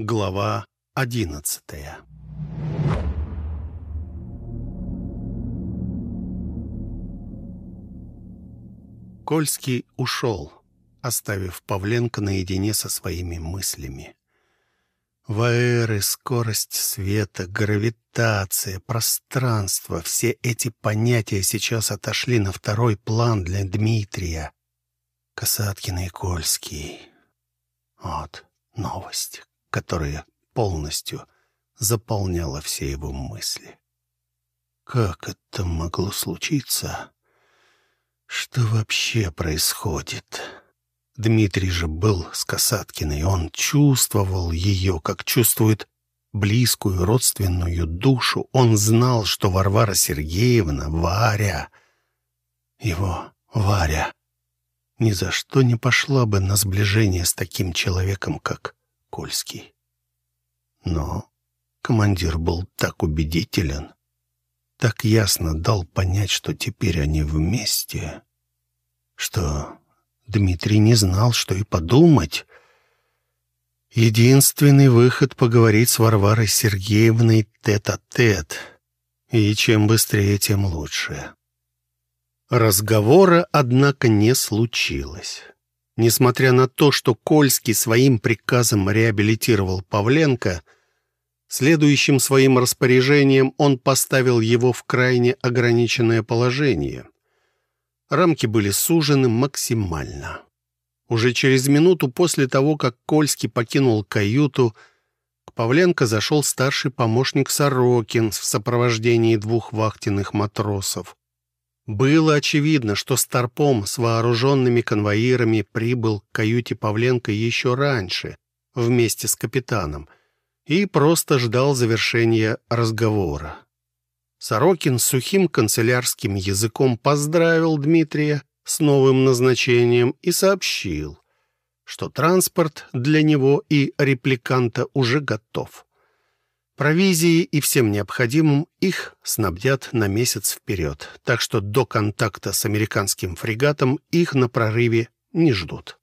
Глава одиннадцатая Кольский ушел, оставив Павленко наедине со своими мыслями. Ваэры, скорость света, гравитация, пространство — все эти понятия сейчас отошли на второй план для Дмитрия. Касаткин и Кольский. Вот новость, которая полностью заполняла все его мысли. Как это могло случиться? Что вообще происходит? Дмитрий же был с Касаткиной, он чувствовал ее, как чувствует близкую родственную душу. Он знал, что Варвара Сергеевна, Варя, его Варя, ни за что не пошла бы на сближение с таким человеком, как Кольский. Но командир был так убедителен, так ясно дал понять, что теперь они вместе, что Дмитрий не знал, что и подумать. Единственный выход — поговорить с Варварой Сергеевной тет-а-тет. -тет. И чем быстрее, тем лучше. Разговора, однако, не случилось. Несмотря на то, что Кольский своим приказом реабилитировал Павленко, следующим своим распоряжением он поставил его в крайне ограниченное положение — Рамки были сужены максимально. Уже через минуту после того, как Кольский покинул каюту, к Павленко зашел старший помощник Сорокин в сопровождении двух вахтенных матросов. Было очевидно, что Старпом с вооруженными конвоирами прибыл к каюте Павленко еще раньше, вместе с капитаном, и просто ждал завершения разговора. Сорокин сухим канцелярским языком поздравил Дмитрия с новым назначением и сообщил, что транспорт для него и репликанта уже готов. Провизии и всем необходимым их снабдят на месяц вперед, так что до контакта с американским фрегатом их на прорыве не ждут.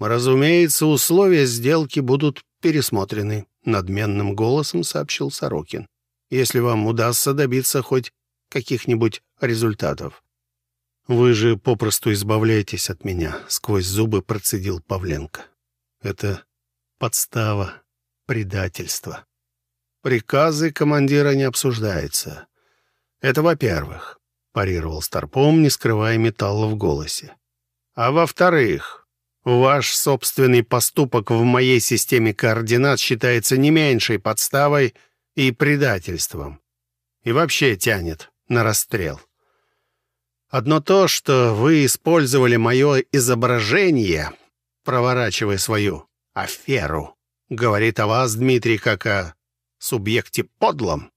«Разумеется, условия сделки будут пересмотрены», — надменным голосом сообщил Сорокин если вам удастся добиться хоть каких-нибудь результатов. Вы же попросту избавляетесь от меня, сквозь зубы процедил Павленко. Это подстава, предательство. Приказы командира не обсуждаются. Это во-первых, парировал Старпом, не скрывая металла в голосе. А во-вторых, ваш собственный поступок в моей системе координат считается не меньшей подставой, и предательством. И вообще тянет на расстрел. Одно то, что вы использовали мое изображение, проворачивая свою аферу, говорит о вас, Дмитрий, как о субъекте подлом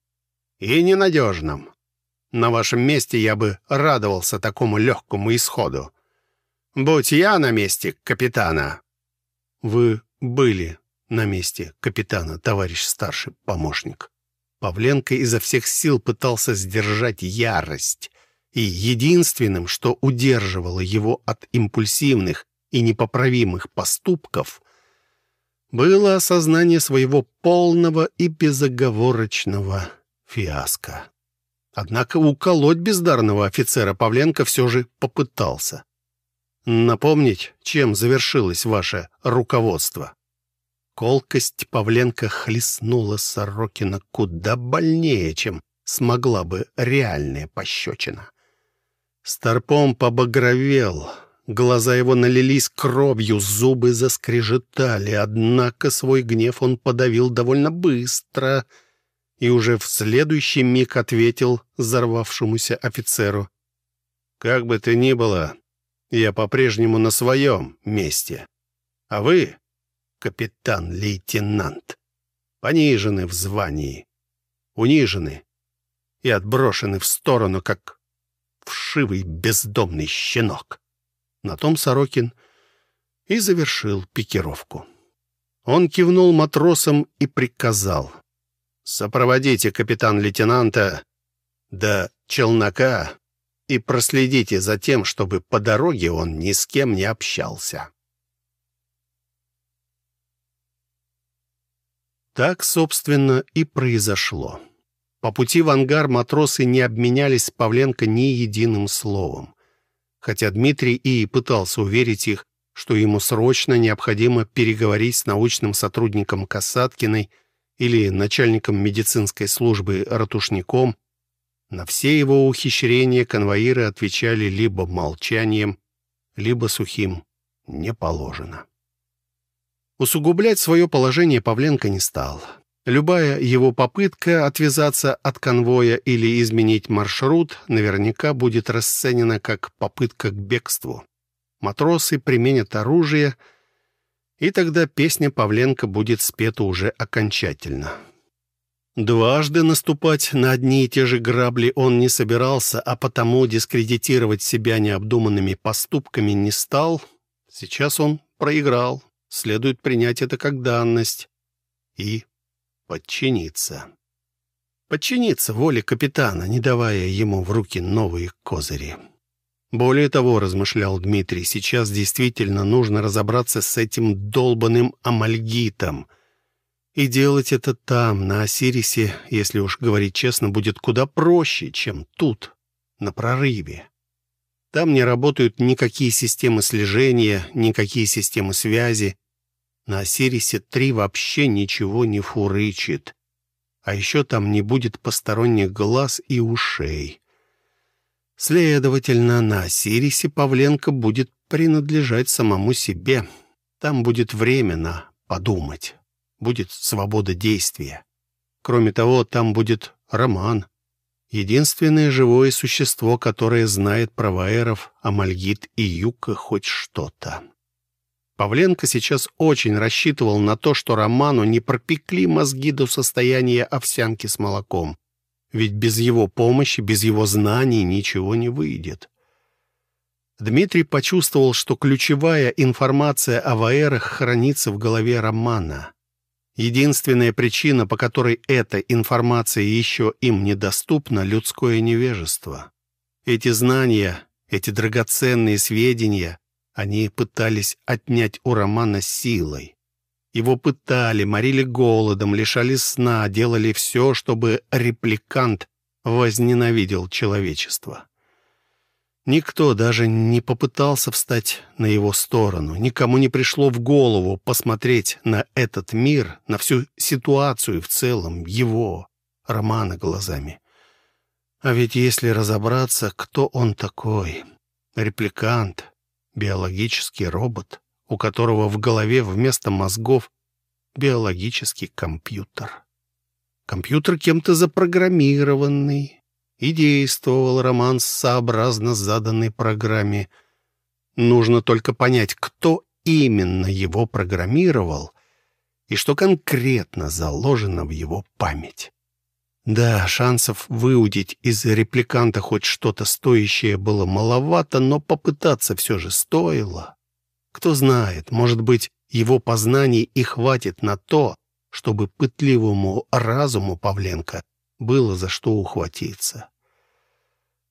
и ненадежном. На вашем месте я бы радовался такому легкому исходу. Будь я на месте капитана. Вы были на месте капитана, товарищ старший помощник. Павленко изо всех сил пытался сдержать ярость, и единственным, что удерживало его от импульсивных и непоправимых поступков, было осознание своего полного и безоговорочного фиаско. Однако уколоть бездарного офицера Павленко все же попытался. Напомнить, чем завершилось ваше руководство? Колкость Павленко хлестнула Сорокина куда больнее, чем смогла бы реальная пощечина. Старпом побагровел, глаза его налились кровью, зубы заскрежетали, однако свой гнев он подавил довольно быстро и уже в следующий миг ответил взорвавшемуся офицеру. «Как бы то ни было, я по-прежнему на своем месте, а вы капитан-лейтенант. Понижены в звании, унижены и отброшены в сторону, как вшивый бездомный щенок. На том Сорокин и завершил пикировку. Он кивнул матросам и приказал. «Сопроводите капитан-лейтенанта до челнока и проследите за тем, чтобы по дороге он ни с кем не общался». Так, собственно, и произошло. По пути в ангар матросы не обменялись с Павленко ни единым словом. Хотя Дмитрий и пытался уверить их, что ему срочно необходимо переговорить с научным сотрудником Касаткиной или начальником медицинской службы Ратушником, на все его ухищрения конвоиры отвечали либо молчанием, либо сухим «не положено». Усугублять свое положение Павленко не стал. Любая его попытка отвязаться от конвоя или изменить маршрут наверняка будет расценена как попытка к бегству матросы применят оружие, и тогда песня Павленко будет спета уже окончательно. Дважды наступать на одни и те же грабли он не собирался, а потому дискредитировать себя необдуманными поступками не стал. Сейчас он проиграл. Следует принять это как данность и подчиниться. Подчиниться воле капитана, не давая ему в руки новые козыри. Более того, размышлял Дмитрий, сейчас действительно нужно разобраться с этим долбанным амальгитом. И делать это там, на Осирисе, если уж говорить честно, будет куда проще, чем тут, на прорыве. Там не работают никакие системы слежения, никакие системы связи. На Осирисе 3 вообще ничего не фурычит. А еще там не будет посторонних глаз и ушей. Следовательно, на Сирисе Павленко будет принадлежать самому себе. Там будет время на подумать, будет свобода действия. Кроме того, там будет Роман, единственное живое существо, которое знает про Ваеров, Амальгит и Юка хоть что-то. Павленко сейчас очень рассчитывал на то, что Роману не пропекли мозги до состояния овсянки с молоком. Ведь без его помощи, без его знаний ничего не выйдет. Дмитрий почувствовал, что ключевая информация о Ваэрах хранится в голове Романа. Единственная причина, по которой эта информация еще им недоступна — людское невежество. Эти знания, эти драгоценные сведения они пытались отнять у Романа силой. Его пытали, морили голодом, лишали сна, делали все, чтобы репликант возненавидел человечество. Никто даже не попытался встать на его сторону. Никому не пришло в голову посмотреть на этот мир, на всю ситуацию в целом, его, Романа, глазами. А ведь если разобраться, кто он такой? Репликант, биологический робот у которого в голове вместо мозгов биологический компьютер. Компьютер кем-то запрограммированный, и действовал роман сообразно заданной программе. Нужно только понять, кто именно его программировал и что конкретно заложено в его память. Да, шансов выудить из репликанта хоть что-то стоящее было маловато, но попытаться все же стоило. Кто знает, может быть, его познаний и хватит на то, чтобы пытливому разуму Павленко было за что ухватиться.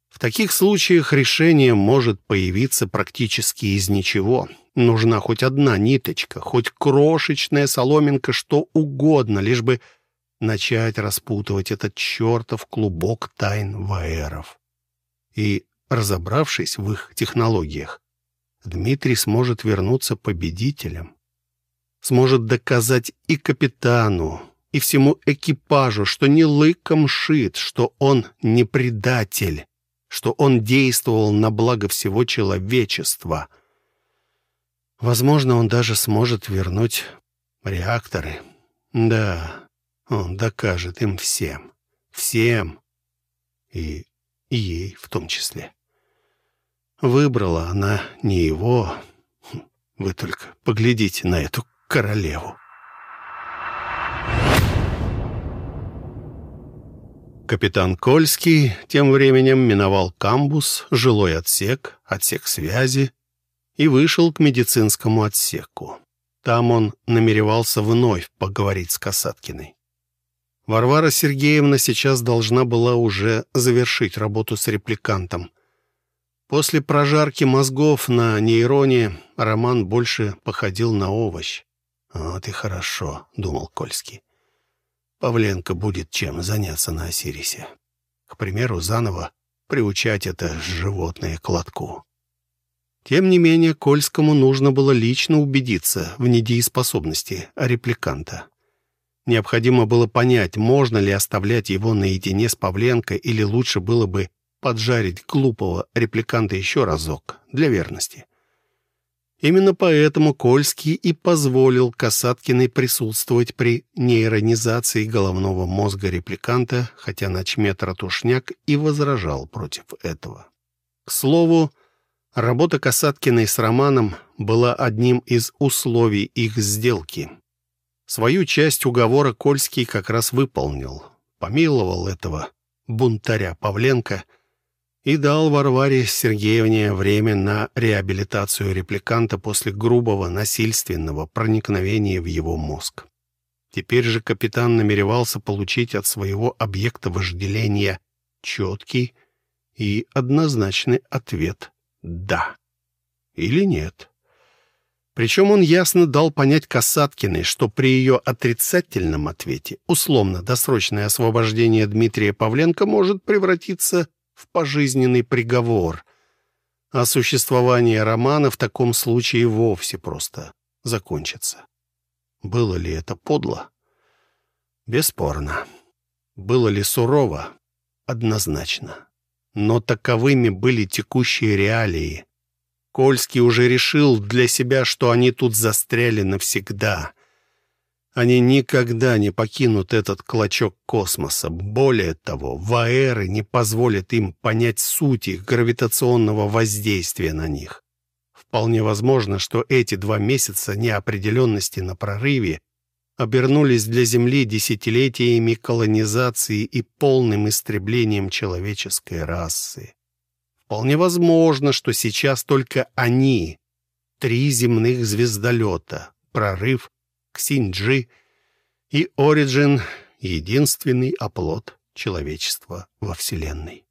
В таких случаях решение может появиться практически из ничего. Нужна хоть одна ниточка, хоть крошечная соломинка, что угодно, лишь бы начать распутывать этот чертов клубок тайн ваэров. И, разобравшись в их технологиях, Дмитрий сможет вернуться победителем. Сможет доказать и капитану, и всему экипажу, что не лыком шит, что он не предатель, что он действовал на благо всего человечества. Возможно, он даже сможет вернуть реакторы. Да, он докажет им всем. Всем. И, ей в том числе. Выбрала она не его. Вы только поглядите на эту королеву. Капитан Кольский тем временем миновал камбус, жилой отсек, отсек связи и вышел к медицинскому отсеку. Там он намеревался вновь поговорить с Касаткиной. Варвара Сергеевна сейчас должна была уже завершить работу с репликантом. После прожарки мозгов на нейроне Роман больше походил на овощ. «Вот и хорошо», — думал Кольский. Павленко будет чем заняться на Осирисе. К примеру, заново приучать это животное к лотку. Тем не менее, Кольскому нужно было лично убедиться в недееспособности репликанта. Необходимо было понять, можно ли оставлять его наедине с Павленко или лучше было бы поджарить глупого репликанта еще разок, для верности. Именно поэтому Кольский и позволил Касаткиной присутствовать при нейронизации головного мозга репликанта, хотя начмет Ратушняк и возражал против этого. К слову, работа Касаткиной с Романом была одним из условий их сделки. Свою часть уговора Кольский как раз выполнил, помиловал этого бунтаря Павленко — и дал Варваре Сергеевне время на реабилитацию репликанта после грубого насильственного проникновения в его мозг. Теперь же капитан намеревался получить от своего объекта вожделения четкий и однозначный ответ «да» или «нет». Причем он ясно дал понять Касаткиной, что при ее отрицательном ответе условно-досрочное освобождение Дмитрия Павленко может превратиться в пожизненный приговор. А существование романа в таком случае вовсе просто закончится. Было ли это подло? Бесспорно. Было ли сурово? Однозначно. Но таковыми были текущие реалии. Кольский уже решил для себя, что они тут застряли навсегда. Они никогда не покинут этот клочок космоса. Более того, ваэры не позволят им понять суть их гравитационного воздействия на них. Вполне возможно, что эти два месяца неопределенности на прорыве обернулись для Земли десятилетиями колонизации и полным истреблением человеческой расы. Вполне возможно, что сейчас только они, три земных звездолета, прорыв Ксинджи и Ориджин — единственный оплот человечества во Вселенной.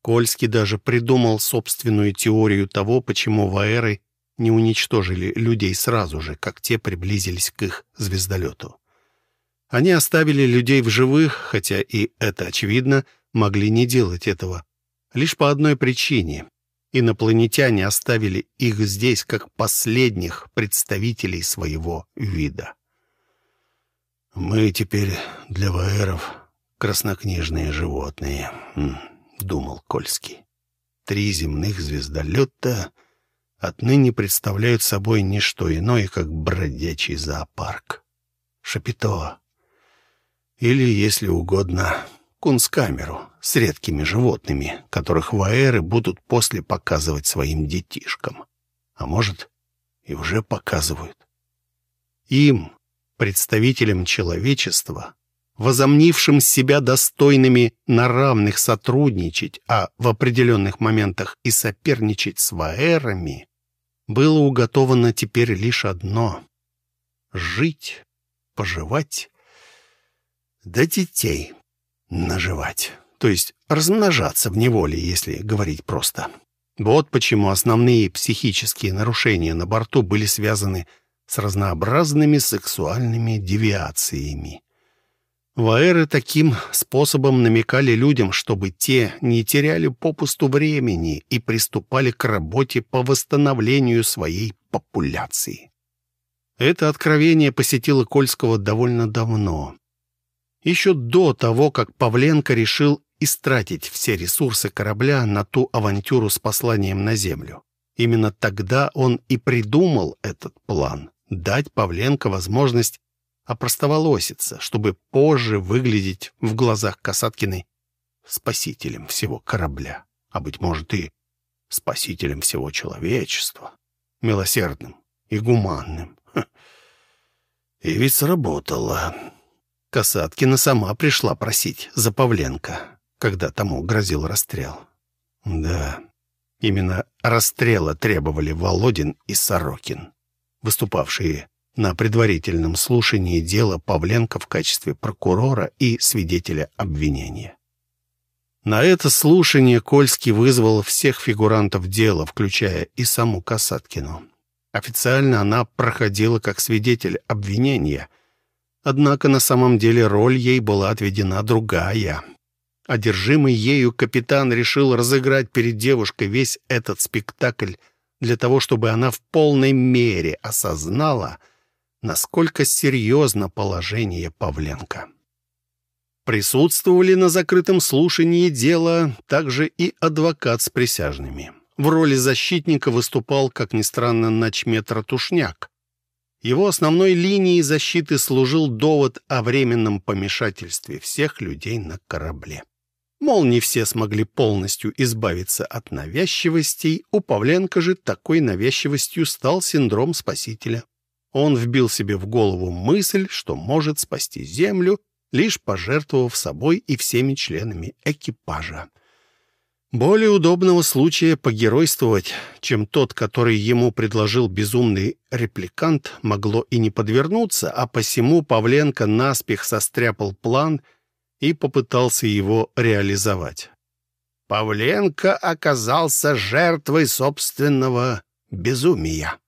Кольский даже придумал собственную теорию того, почему ваэры не уничтожили людей сразу же, как те приблизились к их звездолету. Они оставили людей в живых, хотя и это очевидно, могли не делать этого. Лишь по одной причине. Инопланетяне оставили их здесь как последних представителей своего вида. «Мы теперь для ваэров краснокнижные животные», — думал Кольский. «Три земных звездолета отныне представляют собой не что иное, как бродячий зоопарк. Шапито. Или, если угодно, кунсткамеру с редкими животными, которых ваэры будут после показывать своим детишкам. А может, и уже показывают. Им, представителям человечества, возомнившим себя достойными на равных сотрудничать, а в определенных моментах и соперничать с ваэрами, было уготовано теперь лишь одно — жить, поживать, да детей наживать, то есть размножаться в неволе, если говорить просто. Вот почему основные психические нарушения на борту были связаны с разнообразными сексуальными девиациями. Ваэры таким способом намекали людям, чтобы те не теряли попусту времени и приступали к работе по восстановлению своей популяции. Это откровение посетило Кольского довольно давно еще до того, как Павленко решил истратить все ресурсы корабля на ту авантюру с посланием на Землю. Именно тогда он и придумал этот план — дать Павленко возможность опростоволоситься, чтобы позже выглядеть в глазах Касаткиной спасителем всего корабля, а, быть может, и спасителем всего человечества, милосердным и гуманным. И ведь сработало. Касаткина сама пришла просить за Павленко, когда тому грозил расстрел. Да, именно расстрела требовали Володин и Сорокин, выступавшие на предварительном слушании дела Павленко в качестве прокурора и свидетеля обвинения. На это слушание Кольский вызвал всех фигурантов дела, включая и саму Касаткину. Официально она проходила как свидетель обвинения, Однако на самом деле роль ей была отведена другая. Одержимый ею капитан решил разыграть перед девушкой весь этот спектакль для того, чтобы она в полной мере осознала, насколько серьезно положение Павленко. Присутствовали на закрытом слушании дела также и адвокат с присяжными. В роли защитника выступал, как ни странно, начмет Ратушняк. Его основной линией защиты служил довод о временном помешательстве всех людей на корабле. Мол, не все смогли полностью избавиться от навязчивостей, у Павленко же такой навязчивостью стал синдром спасителя. Он вбил себе в голову мысль, что может спасти Землю, лишь пожертвовав собой и всеми членами экипажа. Более удобного случая погеройствовать, чем тот, который ему предложил безумный репликант, могло и не подвернуться, а посему Павленко наспех состряпал план — и попытался его реализовать. Павленко оказался жертвой собственного безумия.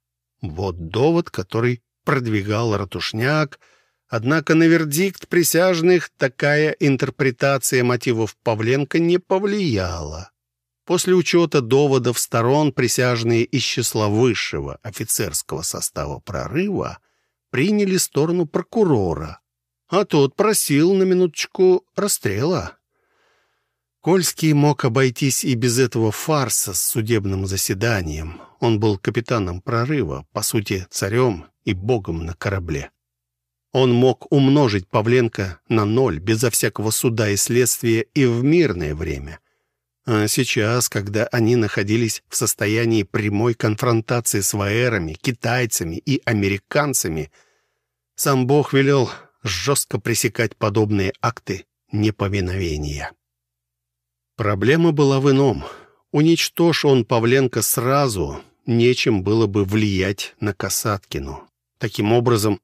Вот довод, который продвигал Ратушняк, однако на вердикт присяжных такая интерпретация мотивов Павленко не повлияла. После учета доводов сторон присяжные из числа высшего офицерского состава прорыва приняли сторону прокурора, а тот просил на минуточку расстрела. Кольский мог обойтись и без этого фарса с судебным заседанием. Он был капитаном прорыва, по сути, царем и богом на корабле. Он мог умножить Павленко на ноль, безо всякого суда и следствия, и в мирное время. А сейчас, когда они находились в состоянии прямой конфронтации с ваэрами, китайцами и американцами, сам Бог велел жестко пресекать подобные акты неповиновения. Проблема была в ином. Уничтожь он Павленко сразу, нечем было бы влиять на Касаткину. Таким образом,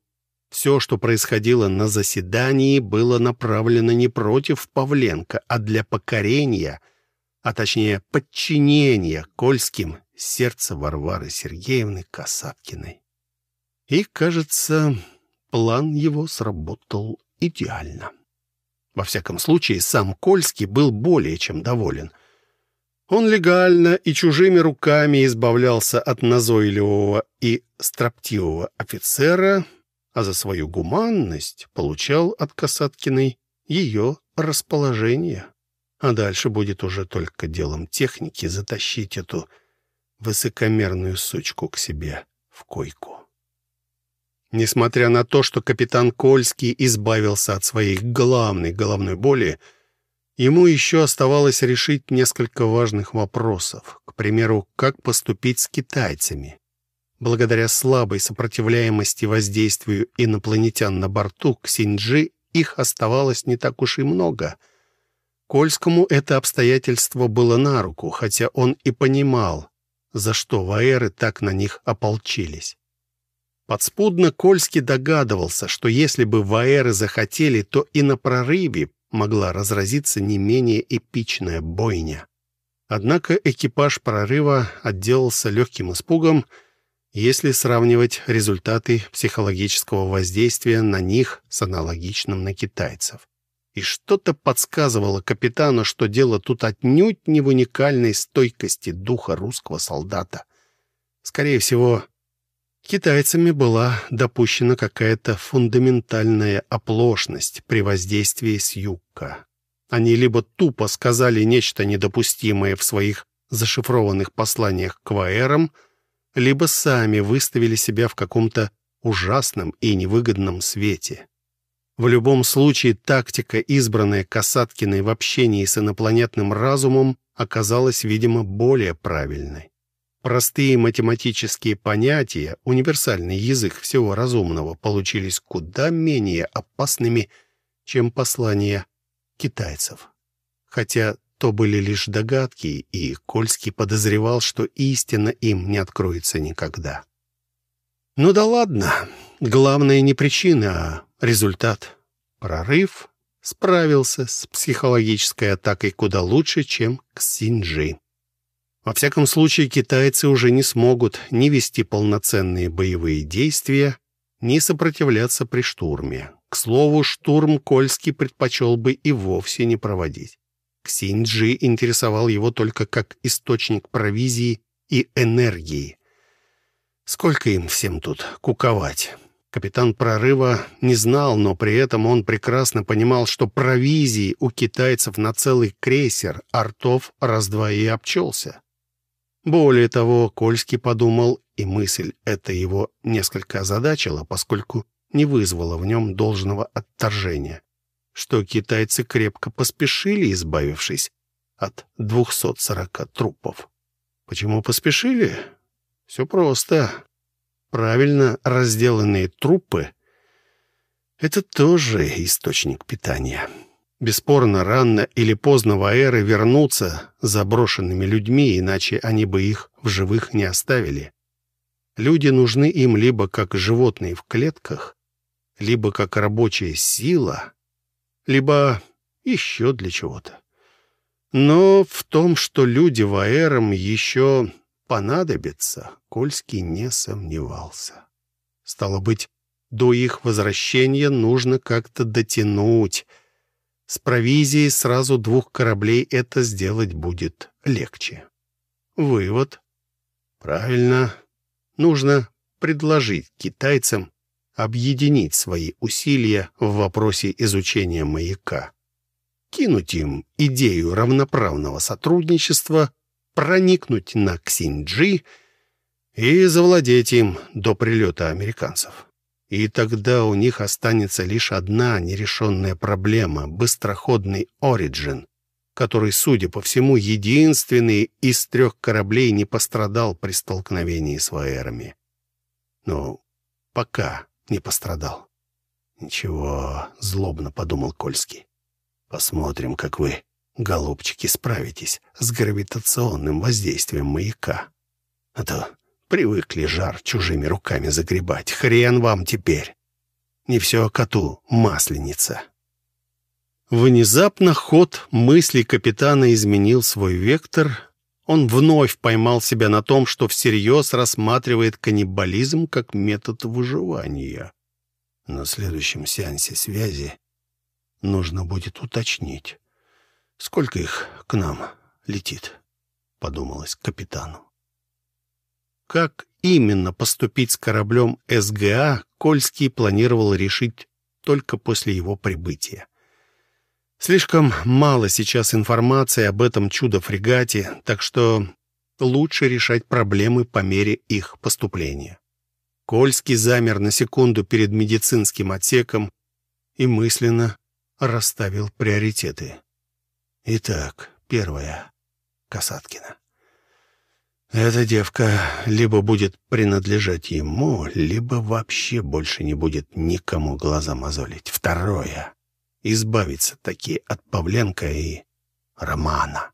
все, что происходило на заседании, было направлено не против Павленко, а для покорения, а точнее подчинения Кольским сердца Варвары Сергеевны Касаткиной. И, кажется, План его сработал идеально. Во всяком случае, сам Кольский был более чем доволен. Он легально и чужими руками избавлялся от назойливого и строптивого офицера, а за свою гуманность получал от Касаткиной ее расположение. А дальше будет уже только делом техники затащить эту высокомерную сучку к себе в койку. Несмотря на то, что капитан Кольский избавился от своей главной головной боли, ему еще оставалось решить несколько важных вопросов. К примеру, как поступить с китайцами. Благодаря слабой сопротивляемости воздействию инопланетян на борту к Синджи их оставалось не так уж и много. Кольскому это обстоятельство было на руку, хотя он и понимал, за что ваэры так на них ополчились. Подспудно Кольский догадывался, что если бы Ваэры захотели, то и на прорыве могла разразиться не менее эпичная бойня. Однако экипаж прорыва отделался легким испугом, если сравнивать результаты психологического воздействия на них с аналогичным на китайцев. И что-то подсказывало капитану, что дело тут отнюдь не в уникальной стойкости духа русского солдата. Скорее всего, Китайцами была допущена какая-то фундаментальная оплошность при воздействии с юга. Они либо тупо сказали нечто недопустимое в своих зашифрованных посланиях к ваэрам, либо сами выставили себя в каком-то ужасном и невыгодном свете. В любом случае, тактика, избранная Касаткиной в общении с инопланетным разумом, оказалась, видимо, более правильной. Простые математические понятия, универсальный язык всего разумного, получились куда менее опасными, чем послания китайцев. Хотя то были лишь догадки, и Кольский подозревал, что истина им не откроется никогда. Ну да ладно, главное не причина, а результат. Прорыв справился с психологической атакой куда лучше, чем Ксинджи. Во всяком случае, китайцы уже не смогут ни вести полноценные боевые действия, ни сопротивляться при штурме. К слову, штурм Кольский предпочел бы и вовсе не проводить. Ксинджи интересовал его только как источник провизии и энергии. Сколько им всем тут куковать? Капитан прорыва не знал, но при этом он прекрасно понимал, что провизии у китайцев на целый крейсер артов раз-два и обчелся. Более того, Кольский подумал, и мысль эта его несколько озадачила, поскольку не вызвала в нем должного отторжения, что китайцы крепко поспешили, избавившись от 240 трупов. Почему поспешили? Все просто. Правильно разделанные трупы — это тоже источник питания. Бесспорно, рано или поздно ваэры вернутся заброшенными людьми, иначе они бы их в живых не оставили. Люди нужны им либо как животные в клетках, либо как рабочая сила, либо еще для чего-то. Но в том, что люди ваэрам еще понадобится, Кольский не сомневался. Стало быть, до их возвращения нужно как-то дотянуть. С провизией сразу двух кораблей это сделать будет легче. Вывод. Правильно. Нужно предложить китайцам объединить свои усилия в вопросе изучения маяка. Кинуть им идею равноправного сотрудничества – проникнуть на Ксинджи и завладеть им до прилета американцев. И тогда у них останется лишь одна нерешенная проблема — быстроходный «Ориджин», который, судя по всему, единственный из трех кораблей не пострадал при столкновении с ваэрами. Ну, пока не пострадал. «Ничего», — злобно подумал Кольский. «Посмотрим, как вы голубчики, справитесь с гравитационным воздействием маяка. А то привыкли жар чужими руками загребать. Хрен вам теперь. Не все коту масленица. Внезапно ход мысли капитана изменил свой вектор. Он вновь поймал себя на том, что всерьез рассматривает каннибализм как метод выживания. На следующем сеансе связи нужно будет уточнить, Сколько их к нам летит? Подумалось капитану. Как именно поступить с кораблем СГА, Кольский планировал решить только после его прибытия. Слишком мало сейчас информации об этом чудо-фрегате, так что лучше решать проблемы по мере их поступления. Кольский замер на секунду перед медицинским отсеком и мысленно расставил приоритеты. Итак, первая. Касаткина. Эта девка либо будет принадлежать ему, либо вообще больше не будет никому глаза мозолить. Второе. Избавиться таки от Павленко и Романа.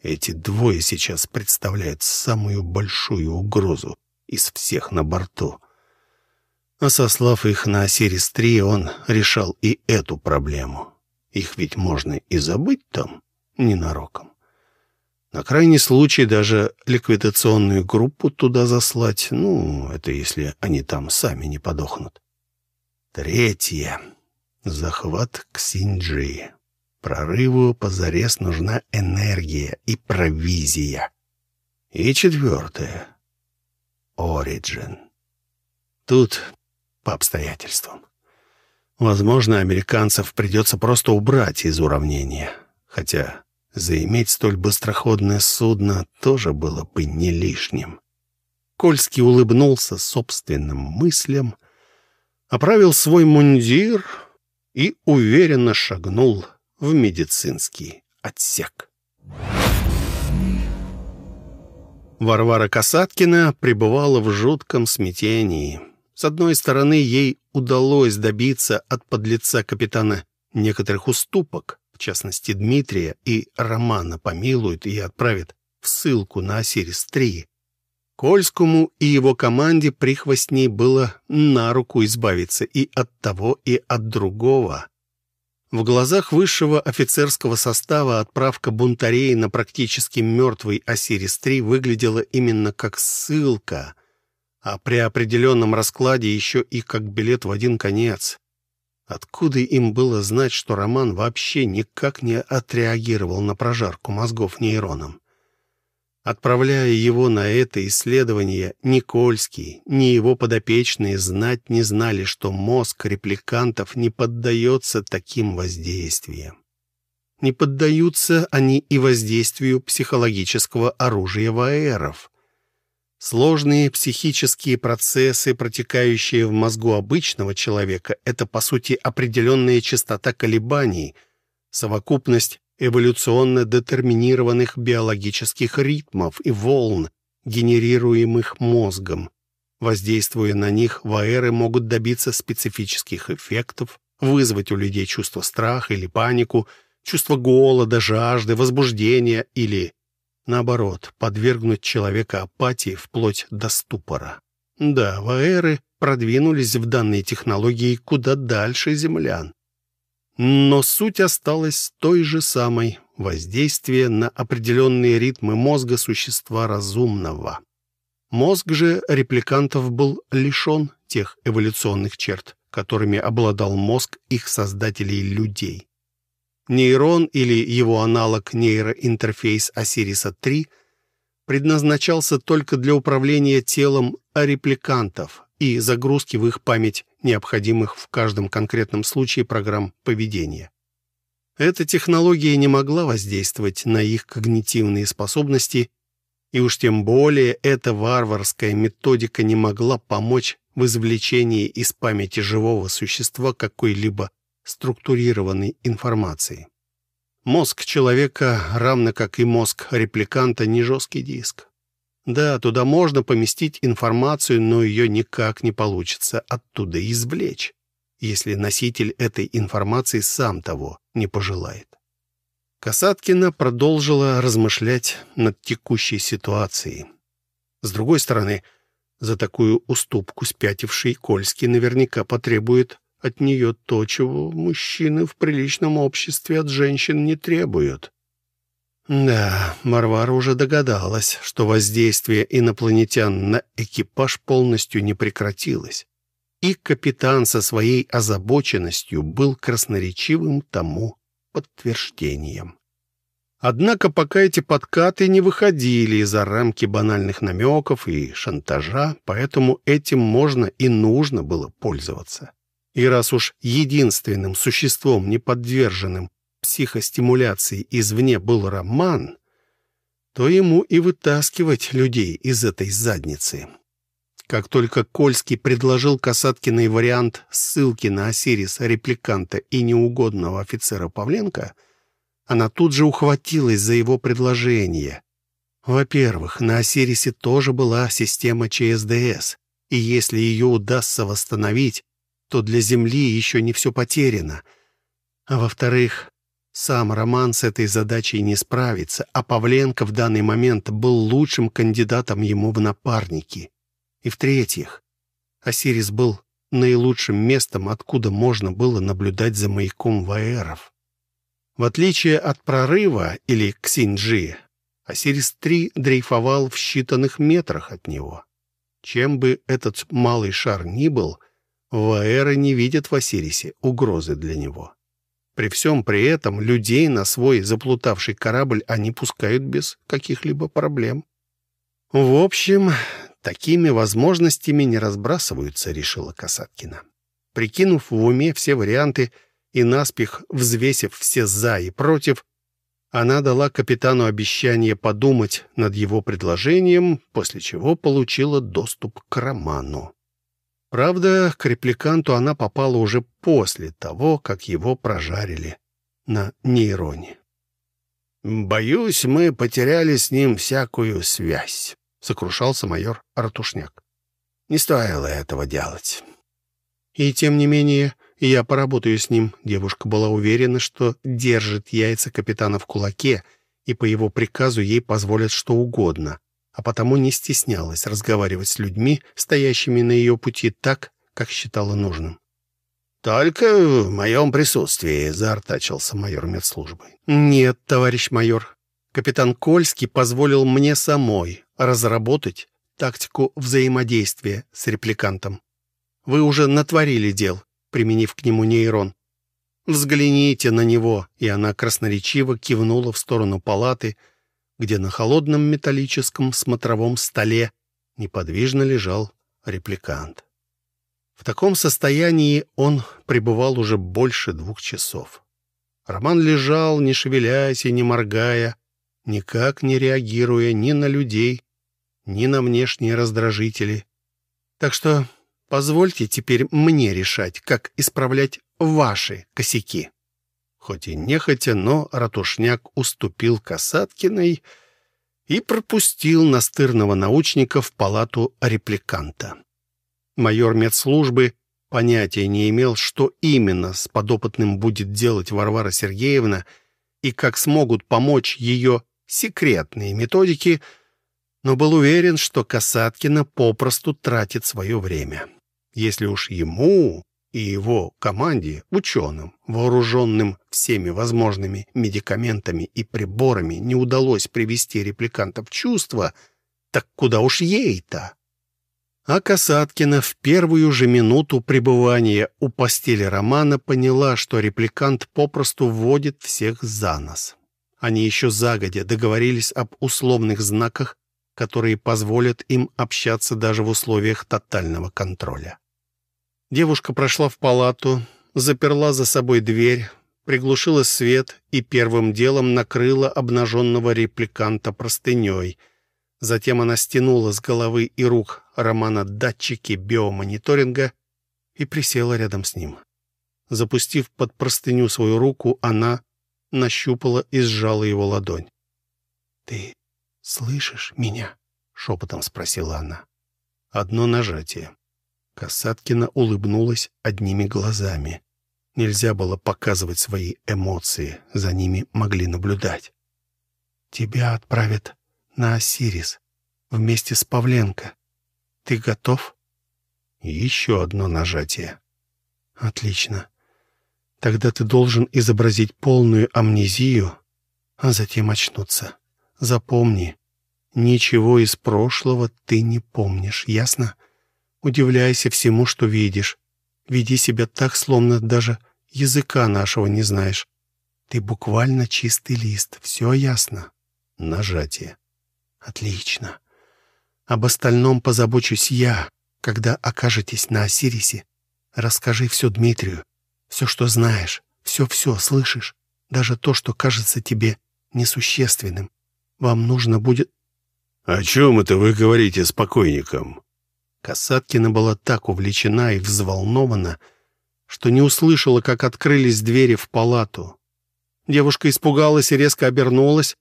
Эти двое сейчас представляют самую большую угрозу из всех на борту. А сослав их на Осирис-3, он решал и эту проблему. Их ведь можно и забыть там ненароком. На крайний случай даже ликвидационную группу туда заслать. Ну, это если они там сами не подохнут. Третье. Захват Ксинджи. Прорыву позарез нужна энергия и провизия. И четвертое. Ориджин. Тут по обстоятельствам. Возможно, американцев придется просто убрать из уравнения. Хотя заиметь столь быстроходное судно тоже было бы не лишним. Кольский улыбнулся собственным мыслям, оправил свой мундир и уверенно шагнул в медицинский отсек. Варвара Касаткина пребывала в жутком смятении. С одной стороны, ей удалось добиться от подлеца капитана некоторых уступок, частности Дмитрия и Романа, помилуют и отправят в ссылку на Осирис-3. Кольскому и его команде прихвостней было на руку избавиться и от того, и от другого. В глазах высшего офицерского состава отправка бунтарей на практически мертвый Осирис-3 выглядела именно как ссылка, а при определенном раскладе еще и как билет в один конец. Откуда им было знать, что Роман вообще никак не отреагировал на прожарку мозгов нейроном? Отправляя его на это исследование, Никольский, ни его подопечные знать не знали, что мозг репликантов не поддается таким воздействиям. Не поддаются они и воздействию психологического оружия ваэров. Сложные психические процессы, протекающие в мозгу обычного человека, это, по сути, определенная частота колебаний, совокупность эволюционно детерминированных биологических ритмов и волн, генерируемых мозгом. Воздействуя на них, ваэры могут добиться специфических эффектов, вызвать у людей чувство страха или панику, чувство голода, жажды, возбуждения или, наоборот, подвергнуть человека апатии вплоть до ступора. Да, ваэры продвинулись в данной технологии куда дальше землян. Но суть осталась той же самой — воздействие на определенные ритмы мозга существа разумного. Мозг же репликантов был лишен тех эволюционных черт, которыми обладал мозг их создателей людей. Нейрон или его аналог нейроинтерфейс Осириса-3 предназначался только для управления телом репликантов и загрузки в их память необходимых в каждом конкретном случае программ поведения. Эта технология не могла воздействовать на их когнитивные способности, и уж тем более эта варварская методика не могла помочь в извлечении из памяти живого существа какой-либо структурированной информации. Мозг человека, равно как и мозг репликанта, не жесткий диск. Да, туда можно поместить информацию, но ее никак не получится оттуда извлечь, если носитель этой информации сам того не пожелает. Касаткина продолжила размышлять над текущей ситуацией. С другой стороны, за такую уступку спятивший Кольский наверняка потребует от нее то, чего мужчины в приличном обществе от женщин не требуют. Да, Марвара уже догадалась, что воздействие инопланетян на экипаж полностью не прекратилось. И капитан со своей озабоченностью был красноречивым тому подтверждением. Однако пока эти подкаты не выходили за рамки банальных намеков и шантажа, поэтому этим можно и нужно было пользоваться. И раз уж единственным существом, не подверженным психостимуляции извне был Роман, то ему и вытаскивать людей из этой задницы. Как только Кольский предложил Касаткиной вариант ссылки на Осириса, репликанта и неугодного офицера Павленко, она тут же ухватилась за его предложение. Во-первых, на Осирисе тоже была система ЧСДС, и если ее удастся восстановить, то для Земли еще не все потеряно. А во-вторых, сам Роман с этой задачей не справится, а Павленко в данный момент был лучшим кандидатом ему в напарники. И в-третьих, Осирис был наилучшим местом, откуда можно было наблюдать за маяком Ваэров. В отличие от прорыва или Ксинджи, Осирис-3 дрейфовал в считанных метрах от него. Чем бы этот малый шар ни был — Ваэра не видит в Осирисе угрозы для него. При всем при этом людей на свой заплутавший корабль они пускают без каких-либо проблем. В общем, такими возможностями не разбрасываются, решила Касаткина. Прикинув в уме все варианты и наспех взвесив все «за» и «против», она дала капитану обещание подумать над его предложением, после чего получила доступ к роману. Правда, к репликанту она попала уже после того, как его прожарили на нейроне. «Боюсь, мы потеряли с ним всякую связь», — сокрушался майор Ратушняк. «Не стоило этого делать». «И тем не менее, я поработаю с ним». Девушка была уверена, что держит яйца капитана в кулаке, и по его приказу ей позволят что угодно а потому не стеснялась разговаривать с людьми, стоящими на ее пути так, как считала нужным. «Только в моем присутствии», — заортачился майор медслужбы. «Нет, товарищ майор. Капитан Кольский позволил мне самой разработать тактику взаимодействия с репликантом. Вы уже натворили дел, применив к нему нейрон. Взгляните на него, и она красноречиво кивнула в сторону палаты, где на холодном металлическом смотровом столе неподвижно лежал репликант. В таком состоянии он пребывал уже больше двух часов. Роман лежал, не шевеляясь и не моргая, никак не реагируя ни на людей, ни на внешние раздражители. Так что позвольте теперь мне решать, как исправлять ваши косяки. Хоть и нехотя, но Ратушняк уступил Касаткиной и пропустил настырного научника в палату репликанта. Майор медслужбы понятия не имел, что именно с подопытным будет делать Варвара Сергеевна и как смогут помочь ее секретные методики, но был уверен, что Касаткина попросту тратит свое время. Если уж ему и его команде, ученым, вооруженным всеми возможными медикаментами и приборами, не удалось привести репликанта в чувство, так куда уж ей-то? А Касаткина в первую же минуту пребывания у постели Романа поняла, что репликант попросту вводит всех за нос. Они еще загодя договорились об условных знаках, которые позволят им общаться даже в условиях тотального контроля. Девушка прошла в палату, заперла за собой дверь, приглушила свет и первым делом накрыла обнаженного репликанта простыней. Затем она стянула с головы и рук Романа датчики биомониторинга и присела рядом с ним. Запустив под простыню свою руку, она нащупала и сжала его ладонь. «Ты слышишь меня?» — шепотом спросила она. Одно нажатие. Касаткина улыбнулась одними глазами. Нельзя было показывать свои эмоции, за ними могли наблюдать. «Тебя отправят на Осирис вместе с Павленко. Ты готов?» Еще одно нажатие. «Отлично. Тогда ты должен изобразить полную амнезию, а затем очнуться. Запомни, ничего из прошлого ты не помнишь, ясно?» Удивляйся всему, что видишь. Веди себя так, словно даже языка нашего не знаешь. Ты буквально чистый лист. Все ясно?» Нажатие. «Отлично. Об остальном позабочусь я. Когда окажетесь на Осирисе, расскажи все Дмитрию. Все, что знаешь. Все-все, слышишь? Даже то, что кажется тебе несущественным. Вам нужно будет...» «О чем это вы говорите с покойником?» Касаткина была так увлечена и взволнована, что не услышала, как открылись двери в палату. Девушка испугалась и резко обернулась.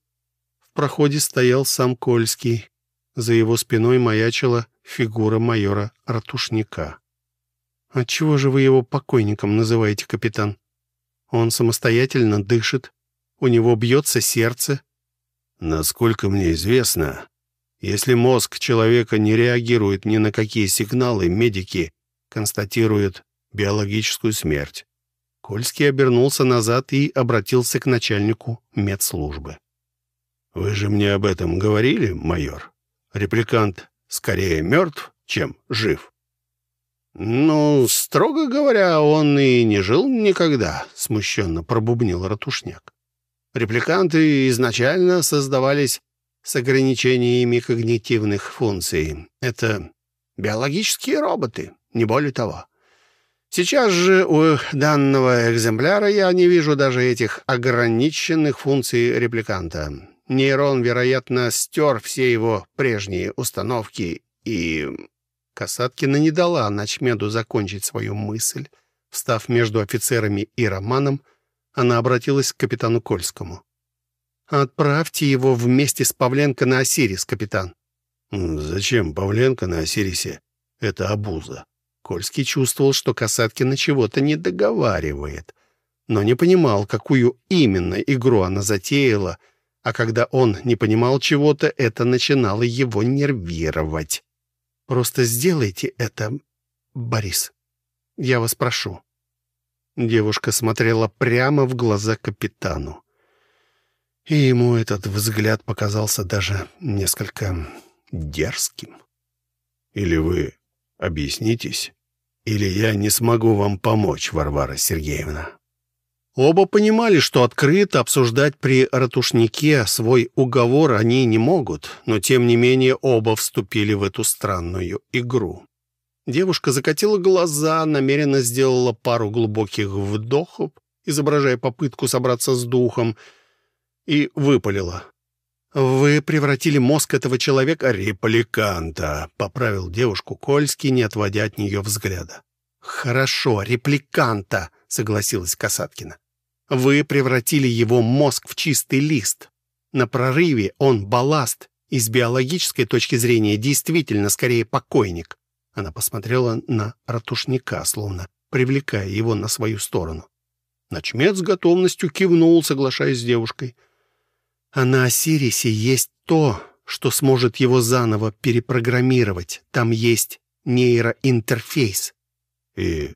В проходе стоял сам Кольский. За его спиной маячила фигура майора Ратушника. «Отчего же вы его покойником называете, капитан? Он самостоятельно дышит, у него бьется сердце». «Насколько мне известно, если мозг человека не реагирует ни на какие сигналы, медики констатируют биологическую смерть. Кольский обернулся назад и обратился к начальнику медслужбы. «Вы же мне об этом говорили, майор? Репликант скорее мертв, чем жив». «Ну, строго говоря, он и не жил никогда», — смущенно пробубнил Ратушняк. «Репликанты изначально создавались с ограничениями когнитивных функций. Это биологические роботы, не более того. Сейчас же у данного экземпляра я не вижу даже этих ограниченных функций репликанта. Нейрон, вероятно, стер все его прежние установки, и Касаткина не дала Ночмеду закончить свою мысль. Встав между офицерами и Романом, она обратилась к капитану Кольскому. «Отправьте его вместе с Павленко на Осирис, капитан». «Зачем Павленко на Осирисе? Это обуза». Кольский чувствовал, что Касаткина чего-то не договаривает, но не понимал, какую именно игру она затеяла, а когда он не понимал чего-то, это начинало его нервировать. «Просто сделайте это, Борис. Я вас прошу». Девушка смотрела прямо в глаза капитану. И ему этот взгляд показался даже несколько дерзким. Или вы объяснитесь, или я не смогу вам помочь, Варвара Сергеевна». Оба понимали, что открыто обсуждать при ратушнике свой уговор они не могут, но тем не менее оба вступили в эту странную игру. Девушка закатила глаза, намеренно сделала пару глубоких вдохов, изображая попытку собраться с духом, и выпалила. «Вы превратили мозг этого человека...» «Репликанта», — поправил девушку Кольский, не отводя от нее взгляда. «Хорошо, репликанта», — согласилась Касаткина. «Вы превратили его мозг в чистый лист. На прорыве он балласт, и с биологической точки зрения действительно скорее покойник». Она посмотрела на ратушника, словно привлекая его на свою сторону. Начмет с готовностью кивнул, соглашаясь с девушкой. «А на Осирисе есть то, что сможет его заново перепрограммировать. Там есть нейроинтерфейс». «И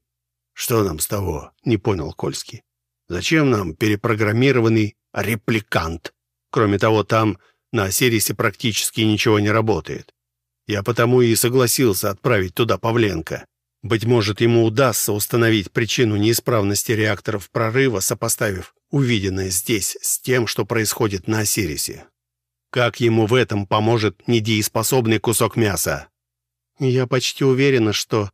что нам с того?» — не понял Кольский. «Зачем нам перепрограммированный репликант? Кроме того, там на Осирисе практически ничего не работает. Я потому и согласился отправить туда Павленко. Быть может, ему удастся установить причину неисправности реакторов прорыва, сопоставив увиденное здесь с тем, что происходит на Осирисе. Как ему в этом поможет недееспособный кусок мяса? Я почти уверена, что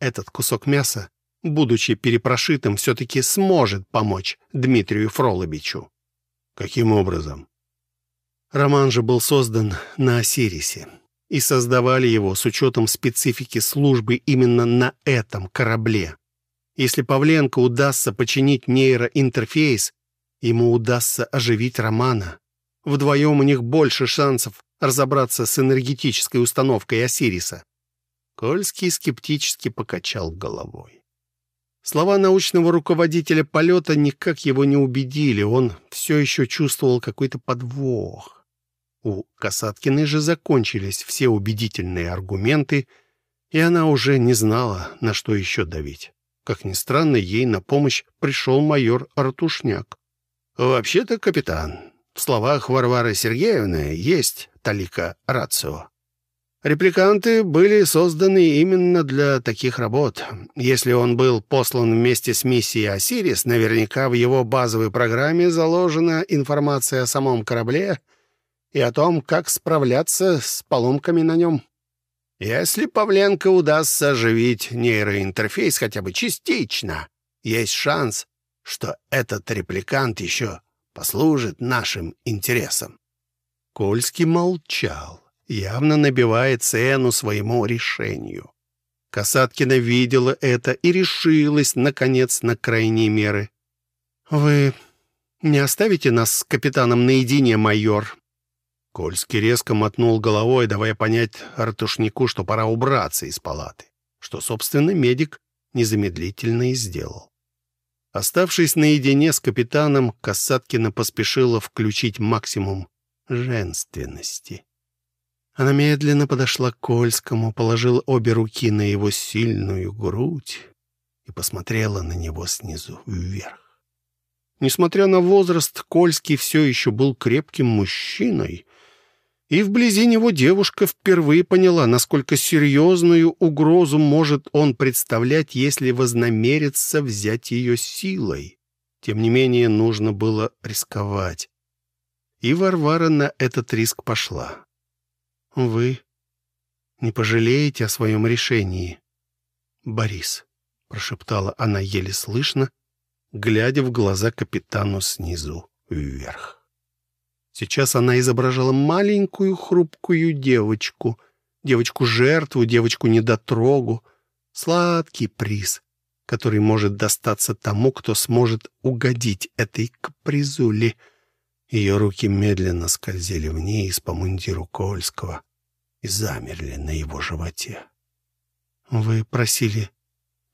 этот кусок мяса, будучи перепрошитым, все-таки сможет помочь Дмитрию Фролобичу. Каким образом? Роман же был создан на Осирисе и создавали его с учетом специфики службы именно на этом корабле. Если Павленко удастся починить нейроинтерфейс, ему удастся оживить Романа. Вдвоем у них больше шансов разобраться с энергетической установкой Осириса. Кольский скептически покачал головой. Слова научного руководителя полета никак его не убедили, он все еще чувствовал какой-то подвох. У Касаткиной же закончились все убедительные аргументы, и она уже не знала, на что еще давить. Как ни странно, ей на помощь пришел майор Артушняк. «Вообще-то, капитан, в словах Варвары Сергеевны есть талика рацио. Репликанты были созданы именно для таких работ. Если он был послан вместе с миссией «Осирис», наверняка в его базовой программе заложена информация о самом корабле — и о том, как справляться с поломками на нем. Если Павленко удастся оживить нейроинтерфейс хотя бы частично, есть шанс, что этот репликант еще послужит нашим интересам. Кольский молчал, явно набивая цену своему решению. Касаткина видела это и решилась, наконец, на крайние меры. «Вы не оставите нас с капитаном наедине, майор?» Кольский резко мотнул головой, давая понять артушнику, что пора убраться из палаты, что, собственно, медик незамедлительно и сделал. Оставшись наедине с капитаном, Касаткина поспешила включить максимум женственности. Она медленно подошла к Кольскому, положила обе руки на его сильную грудь и посмотрела на него снизу вверх. Несмотря на возраст, Кольский все еще был крепким мужчиной, и вблизи него девушка впервые поняла, насколько серьезную угрозу может он представлять, если вознамерится взять ее силой. Тем не менее, нужно было рисковать. И Варвара на этот риск пошла. «Вы не пожалеете о своем решении, Борис», — прошептала она еле слышно, глядя в глаза капитану снизу вверх. Сейчас она изображала маленькую хрупкую девочку, девочку-жертву, девочку-недотрогу. Сладкий приз, который может достаться тому, кто сможет угодить этой капризуле. Ее руки медленно скользили вниз по мундиру Кольского и замерли на его животе. «Вы просили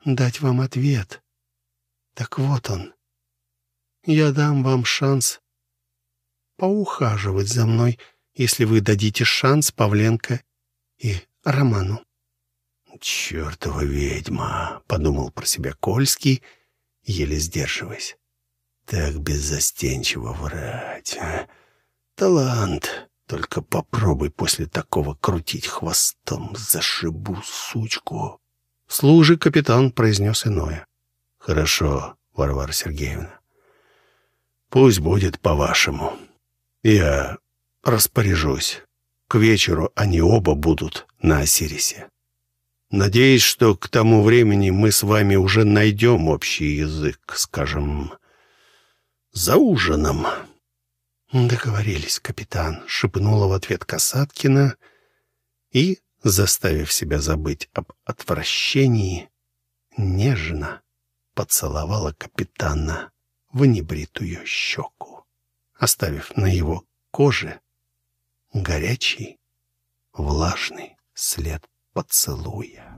дать вам ответ. Так вот он. Я дам вам шанс поухаживать за мной, если вы дадите шанс Павленко и Роману». «Чертова ведьма!» — подумал про себя Кольский, еле сдерживаясь. «Так беззастенчиво врать, а? Талант, Только попробуй после такого крутить хвостом, зашибу сучку. Служи, капитан, произнес иное. Хорошо, Варвара Сергеевна. Пусть будет по-вашему. Я распоряжусь. К вечеру они оба будут на Осирисе. Надеюсь, что к тому времени мы с вами уже найдем общий язык, скажем, за ужином. «Договорились, капитан», — шепнула в ответ Касаткина и, заставив себя забыть об отвращении, нежно поцеловала капитана в небритую щеку, оставив на его коже горячий, влажный след поцелуя.